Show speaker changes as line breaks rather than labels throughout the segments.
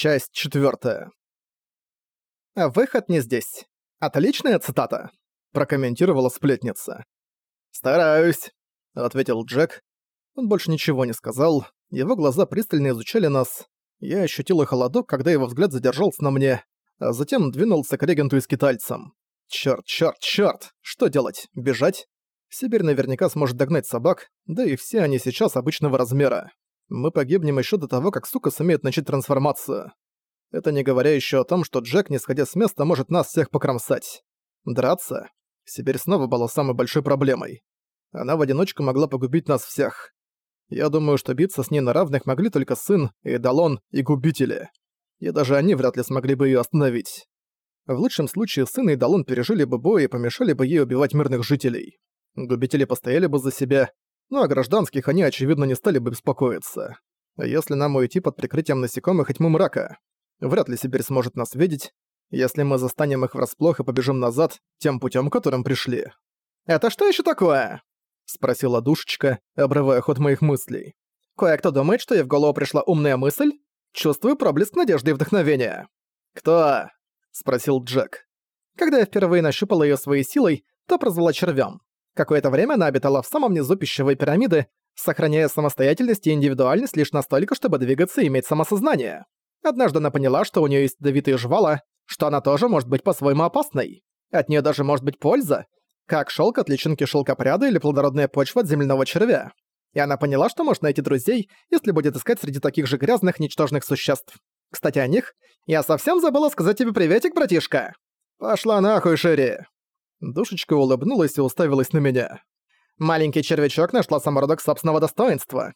Часть четвертая. «Выход не здесь. Отличная цитата», — прокомментировала сплетница. «Стараюсь», — ответил Джек. Он больше ничего не сказал, его глаза пристально изучали нас. Я ощутила холодок, когда его взгляд задержался на мне, а затем двинулся к регенту и скитальцам. Чёрт, чёрт, чёрт! Что делать? Бежать? Сибирь наверняка сможет догнать собак, да и все они сейчас обычного размера. Мы погибнем еще до того, как сука сумеет начать трансформацию. Это не говоря еще о том, что Джек, не сходя с места, может нас всех покромсать. Драться? Сибирь снова была самой большой проблемой. Она в одиночку могла погубить нас всех. Я думаю, что биться с ней на равных могли только сын, Эдалон и Губители. И даже они вряд ли смогли бы ее остановить. В лучшем случае сын и Эдалон пережили бы бой и помешали бы ей убивать мирных жителей. Губители постояли бы за себя, но о гражданских они, очевидно, не стали бы беспокоиться. Если нам уйти под прикрытием насекомых и тьмы мрака, вряд ли Сибирь сможет нас видеть, если мы застанем их врасплох и побежим назад, тем путем, которым пришли. «Это что еще такое?» — спросила душечка, обрывая ход моих мыслей. «Кое-кто думает, что ей в голову пришла умная мысль? Чувствую проблеск надежды и вдохновения». «Кто?» — спросил Джек. Когда я впервые нащупала ее своей силой, то прозвала червем. Какое-то время она обитала в самом низу пищевой пирамиды, сохраняя самостоятельность и индивидуальность лишь настолько, чтобы двигаться и иметь самосознание. Однажды она поняла, что у нее есть ядовитые жвала, что она тоже может быть по-своему опасной. От нее даже может быть польза, как шелк от личинки шелкопряда или плодородная почва от земляного червя. И она поняла, что может найти друзей, если будет искать среди таких же грязных, ничтожных существ. Кстати, о них. Я совсем забыла сказать тебе приветик, братишка. Пошла нахуй, Шири. Душечка улыбнулась и уставилась на меня. Маленький червячок нашла самородок собственного достоинства.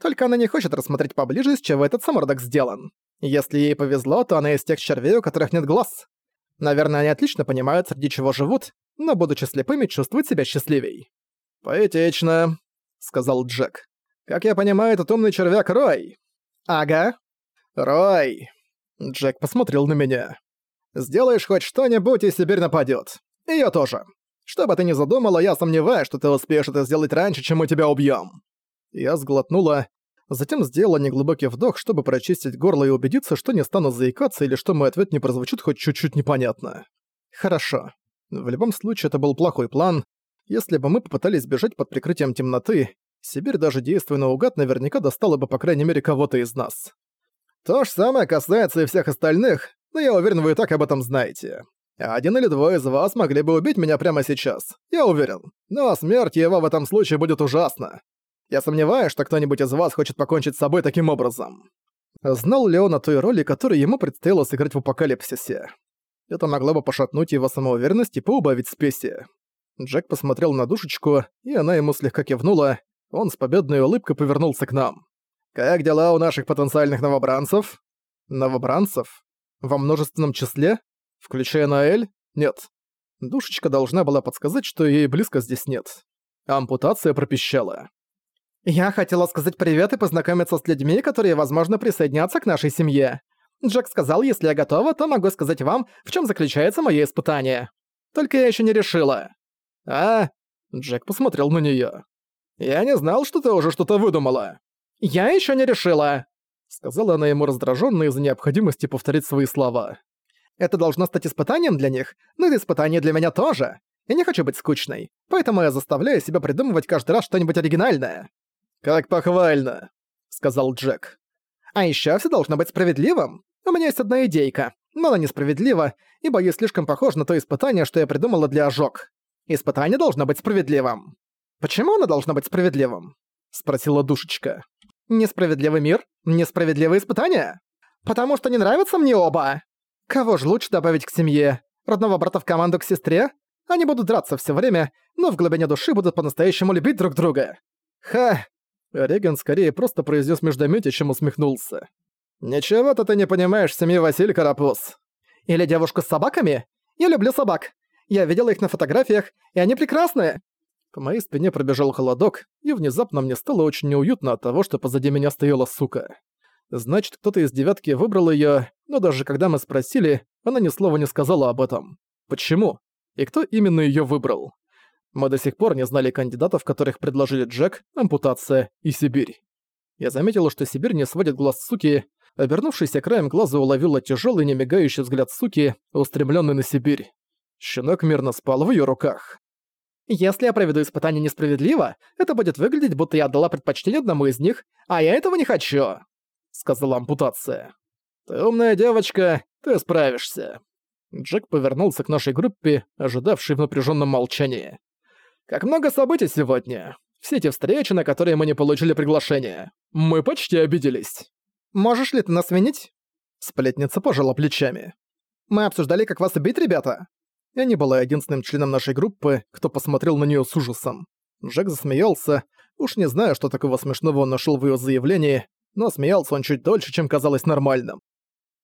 Только она не хочет рассмотреть поближе, с чего этот самородок сделан. Если ей повезло, то она из тех червей, у которых нет глаз. Наверное, они отлично понимают, среди чего живут, но, будучи слепыми, чувствуют себя счастливей. «Поэтично», — сказал Джек. «Как я понимаю, этот умный червяк Рой». «Ага». «Рой». Джек посмотрел на меня. «Сделаешь хоть что-нибудь, и Сибирь нападёт. Её тоже. Что бы ты ни задумала, я сомневаюсь, что ты успеешь это сделать раньше, чем мы тебя убьём». Я сглотнула, затем сделала неглубокий вдох, чтобы прочистить горло и убедиться, что не стану заикаться или что мой ответ не прозвучит хоть чуть-чуть непонятно. «Хорошо. В любом случае, это был плохой план. Если бы мы попытались бежать под прикрытием темноты, Сибирь, даже действуя наугад, наверняка достала бы по крайней мере кого-то из нас. То же самое касается и всех остальных, но я уверен, вы и так об этом знаете. Один или двое из вас могли бы убить меня прямо сейчас, я уверен. Но смерть его в этом случае будет ужасна. Я сомневаюсь, что кто-нибудь из вас хочет покончить с собой таким образом. Знал ли он о той роли, которую ему предстояло сыграть в апокалипсисе? Это могло бы пошатнуть его самоуверенность и поубавить спеси. Джек посмотрел на душечку, и она ему слегка кивнула. Он с победной улыбкой повернулся к нам. «Как дела у наших потенциальных новобранцев?» «Новобранцев? Во множественном числе?» Включая Наэль? Нет. Душечка должна была подсказать, что ей близко здесь нет. Ампутация пропищала. «Я хотела сказать привет и познакомиться с людьми, которые, возможно, присоединятся к нашей семье. Джек сказал, если я готова, то могу сказать вам, в чем заключается мое испытание. Только я еще не решила». «А?» Джек посмотрел на нее. «Я не знал, что ты уже что-то выдумала». «Я еще не решила», — сказала она ему раздраженно из-за необходимости повторить свои слова. Это должно стать испытанием для них, но это испытание для меня тоже. Я не хочу быть скучной, поэтому я заставляю себя придумывать каждый раз что-нибудь оригинальное». «Как похвально», — сказал Джек. «А ещё всё должно быть справедливым. У меня есть одна идейка, но она несправедлива, ибо ей слишком похож на то испытание, что я придумала для ожог. Испытание должно быть справедливым». «Почему оно должно быть справедливым?» — спросила душечка. «Несправедливый мир? Несправедливые испытания? Потому что не нравятся мне оба!» Кого же лучше добавить к семье? Родного брата в команду к сестре? Они будут драться все время, но в глубине души будут по-настоящему любить друг друга. Ха! Реган скорее просто произнес междометие, чем усмехнулся. «Ничего-то ты не понимаешь в семье Василий Карапуз». «Или девушку с собаками? Я люблю собак. Я видела их на фотографиях, и они прекрасные». По моей спине пробежал холодок, и внезапно мне стало очень неуютно от того, что позади меня стояла сука. Значит, кто-то из девятки выбрал её, но даже когда мы спросили, она ни слова не сказала об этом. Почему? И кто именно её выбрал? Мы до сих пор не знали кандидатов, которых предложили Джек, ампутация и Сибирь. Я заметил, что Сибирь не сводит глаз суки, обернувшийся краем глаза уловила тяжелый немигающий взгляд суки, устремленный на Сибирь. Щенок мирно спал в ее руках. «Если я проведу испытание несправедливо, это будет выглядеть, будто я отдала предпочтение одному из них, а я этого не хочу», — сказала ампутация. «Ты умная девочка, ты справишься». Джек повернулся к нашей группе, ожидавшей в напряженном молчании. «Как много событий сегодня. Все эти встречи, на которые мы не получили приглашение. Мы почти обиделись. Можешь ли ты нас винить?» Сплетница пожала плечами. «Мы обсуждали, как вас убить, ребята?» Я не была единственным членом нашей группы, кто посмотрел на нее с ужасом. Джек засмеялся. Уж не знаю, что такого смешного он нашел в ее заявлении, но смеялся он чуть дольше, чем казалось нормальным.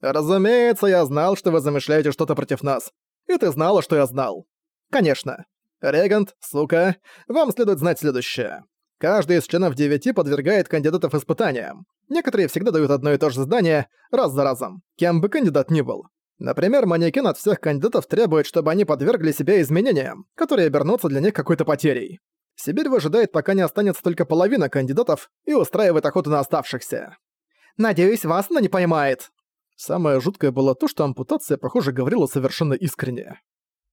«Разумеется, я знал, что вы замышляете что-то против нас. И ты знала, что я знал. Конечно. Регент, сука, вам следует знать следующее. Каждый из членов девяти подвергает кандидатов испытаниям. Некоторые всегда дают одно и то же задание, раз за разом, кем бы кандидат ни был. Например, манекен от всех кандидатов требует, чтобы они подвергли себя изменениям, которые обернутся для них какой-то потерей. Сибирь выжидает, пока не останется только половина кандидатов, и устраивает охоту на оставшихся. «Надеюсь, вас она не поймает», Самое жуткое было то, что ампутация, похоже, говорила совершенно искренне.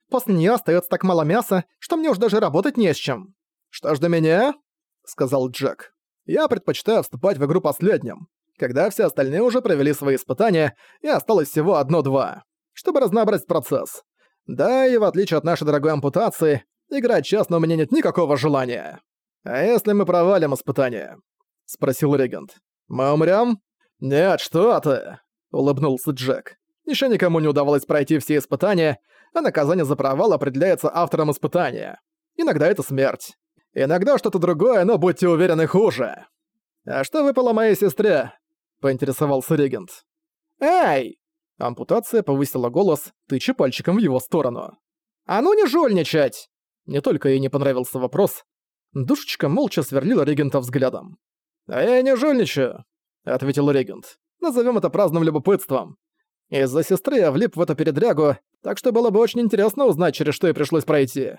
«После неё остаётся так мало мяса, что мне уж даже работать не с чем». «Что ж до меня?» — сказал Джек. «Я предпочитаю вступать в игру последним, когда все остальные уже провели свои испытания, и осталось всего одно-два, чтобы разнообразить процесс. Да, и в отличие от нашей дорогой ампутации, играть честно у меня нет никакого желания. А если мы провалим испытание?» — спросил регент. «Мы умрём?» «Нет, что ты!» — улыбнулся Джек. Еще никому не удавалось пройти все испытания, а наказание за провал определяется автором испытания. Иногда это смерть. Иногда что-то другое, но будьте уверены, хуже. «А что выпало моей сестре?» — поинтересовался регент. «Эй!» Ампутация повысила голос, тыча пальчиком в его сторону. «А ну не жульничать!» Не только ей не понравился вопрос. Душечка молча сверлила регента взглядом. «А я не жульничаю», — ответил регент. Назовем это праздным любопытством. Из-за сестры я влип в эту передрягу, так что было бы очень интересно узнать, через что ей пришлось пройти.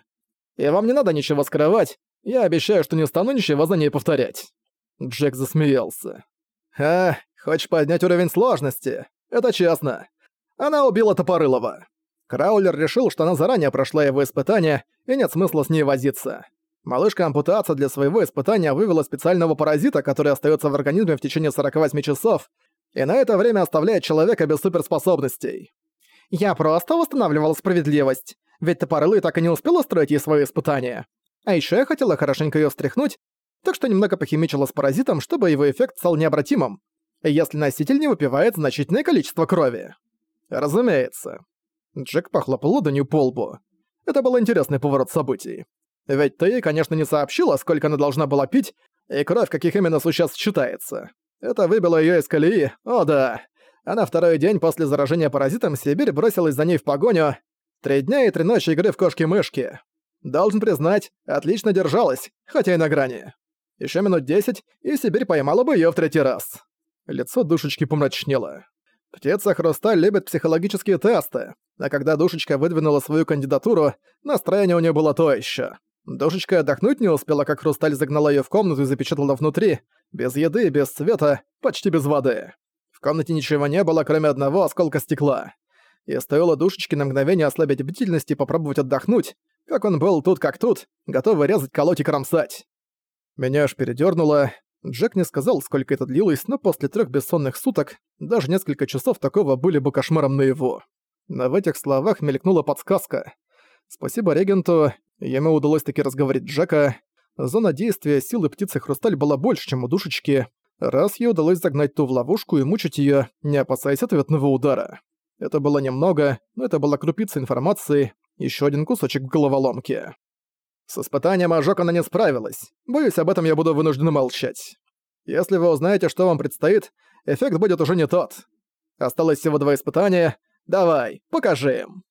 И вам не надо ничего скрывать, я обещаю, что не стану ничего за ней повторять». Джек засмеялся. «А, хочешь поднять уровень сложности? Это честно. Она убила Топорылова. Краулер решил, что она заранее прошла его испытание, и нет смысла с ней возиться. Малышка-ампутация для своего испытания вывела специального паразита, который остается в организме в течение 48 часов, и на это время оставляет человека без суперспособностей. Я просто восстанавливал справедливость, ведь Топорылый так и не успел устроить ей свои испытания. А еще я хотела хорошенько ее встряхнуть, так что немного похимичила с паразитом, чтобы его эффект стал необратимым, если носитель не выпивает значительное количество крови. Разумеется. Джек похлопал ладонью по лбу. Это был интересный поворот событий. Ведь ты, конечно, не сообщила, сколько она должна была пить, и кровь каких именно существ считается. Это выбило её из колеи, о да. А на второй день после заражения паразитом Сибирь бросилась за ней в погоню. Три дня и три ночи игры в кошки-мышки. Должен признать, отлично держалась, хотя и на грани. Ещё минут десять, и Сибирь поймала бы её в третий раз. Лицо душечки помрачнело. Птица Хрусталь любит психологические тесты, а когда душечка выдвинула свою кандидатуру, настроение у неё было то ещё. Душечка отдохнуть не успела, как Хрусталь загнала её в комнату и запечатала внутри, без еды, без света, почти без воды. В комнате ничего не было, кроме одного осколка стекла. И стоило душечке на мгновение ослабить бдительность и попробовать отдохнуть, как он был тут как тут, готовый резать, колоть и кромсать. Меня аж передёрнуло. Джек не сказал, сколько это длилось, но после трёх бессонных суток даже несколько часов такого были бы кошмаром наяву. Но в этих словах мелькнула подсказка. Спасибо регенту, ему удалось таки разговорить Джека. Зона действия силы птицы Хрусталь была больше, чем у душечки, раз ей удалось загнать ту в ловушку и мучить её, не опасаясь ответного удара. Это было немного, но это была крупица информации, ещё один кусочек в головоломке. С испытанием ожог она не справилась. Боюсь, об этом я буду вынужден молчать. Если вы узнаете, что вам предстоит, эффект будет уже не тот. Осталось всего два испытания. Давай, покажи им.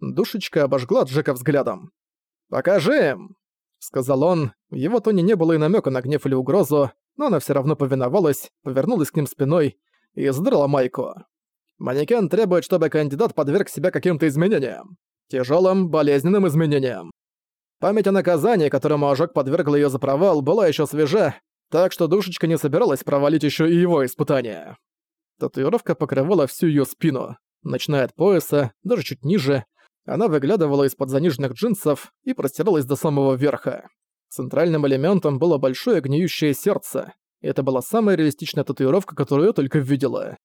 Душечка обожгла Джека взглядом. «Покажи им!» — сказал он. В его тоне не было и намека на гнев или угрозу, но она все равно повиновалась, повернулась к ним спиной и задрала майку. Манекен требует, чтобы кандидат подверг себя каким-то изменениям. тяжелым, болезненным изменениям. Память о наказании, которому ожог подвергл ее за провал, была еще свежа, так что душечка не собиралась провалить еще и его испытания. Татуировка покрывала всю её спину, начиная от пояса, даже чуть ниже. Она выглядывала из-под заниженных джинсов и простиралась до самого верха. Центральным элементом было большое гниющее сердце. Это была самая реалистичная татуировка, которую я только видела.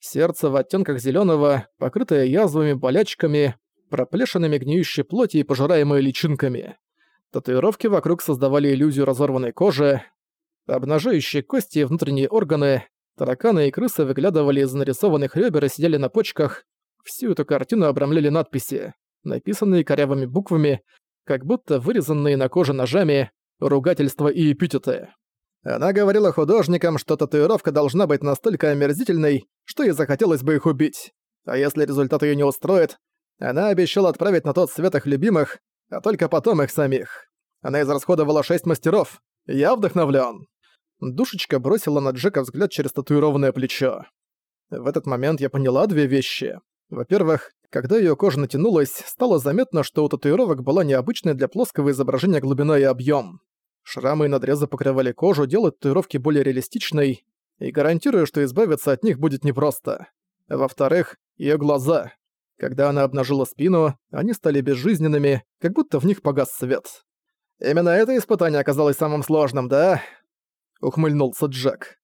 Сердце в оттенках зеленого, покрытое язвами, болячками, проплешинами гниющей плоти и пожираемой личинками. Татуировки вокруг создавали иллюзию разорванной кожи, обнажающие кости и внутренние органы, тараканы и крысы выглядывали из нарисованных ребер и сидели на почках. Всю эту картину обрамляли надписи, написанные корявыми буквами, как будто вырезанные на коже ножами, ругательства и эпитеты. Она говорила художникам, что татуировка должна быть настолько омерзительной, что ей захотелось бы их убить. А если результат её не устроит, она обещала отправить на тот свет их любимых, а только потом их самих. Она израсходовала шесть мастеров. Я вдохновлен. Душечка бросила на Джека взгляд через татуированное плечо. В этот момент я поняла две вещи. Во-первых, когда ее кожа натянулась, стало заметно, что у татуировок была необычная для плоского изображения глубина и объем. Шрамы и надрезы покрывали кожу, делая татуировки более реалистичной, и гарантирую, что избавиться от них будет непросто. Во-вторых, ее глаза. Когда она обнажила спину, они стали безжизненными, как будто в них погас свет. «Именно это испытание оказалось самым сложным, да?» — ухмыльнулся Джек.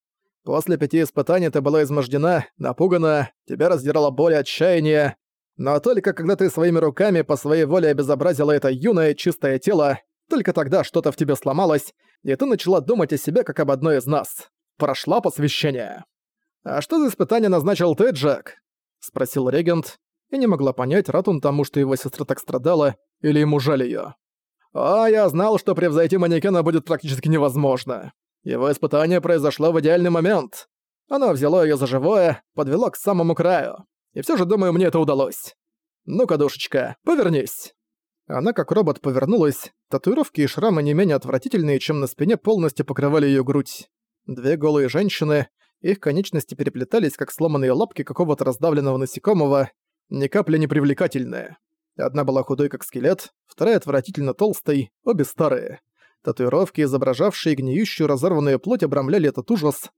«После пяти испытаний ты была измождена, напугана, тебя раздирала боль и отчаяние, но только когда ты своими руками по своей воле обезобразила это юное чистое тело, только тогда что-то в тебе сломалось, и ты начала думать о себе как об одной из нас. Прошла посвящение. «А что за испытание назначил ты, Джек?» — спросил регент, и не могла понять, рад он тому, что его сестра так страдала, или ему жаль её. «О, я знал, что превзойти манекена будет практически невозможно. Его испытание произошло в идеальный момент. Оно взяло её за живое, подвело к самому краю. И всё же, думаю, мне это удалось. Ну-ка, душечка, повернись». Она как робот повернулась, татуировки и шрамы не менее отвратительные, чем на спине полностью покрывали её грудь. Две голые женщины, их конечности переплетались, как сломанные лапки какого-то раздавленного насекомого, ни капли не привлекательная. Одна была худой, как скелет, вторая отвратительно толстой, обе старые. Татуировки, изображавшие гниющую разорванную плоть, обрамляли этот ужас.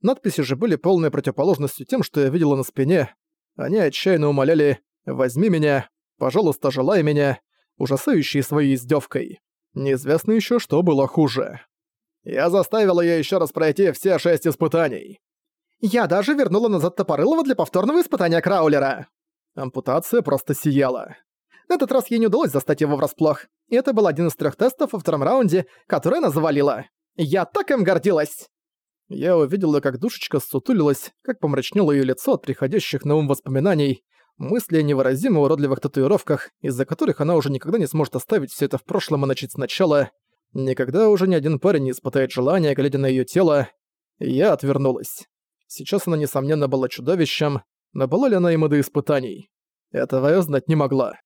Надписи же были полной противоположностью тем, что я видела на спине. Они отчаянно умоляли «возьми меня», «пожалуйста, желай меня», ужасающие своей издевкой. Неизвестно еще, что было хуже. Я заставила ее еще раз пройти все шесть испытаний. Я даже вернула назад Топорылова для повторного испытания Краулера. Ампутация просто сияла. На этот раз ей не удалось застать его врасплох. И это был один из трех тестов во втором раунде, который она завалила. Я так им гордилась! Я увидела, как душечка ссутулилась, как помрачнело ее лицо от приходящих на ум воспоминаний, мысли о невыразимо уродливых татуировках, из-за которых она уже никогда не сможет оставить все это в прошлом и начать сначала. Никогда уже ни один парень не испытает желания, глядя на ее тело. Я отвернулась. Сейчас она, несомненно, была чудовищем, но была ли она ему до испытаний? Этого я знать не могла.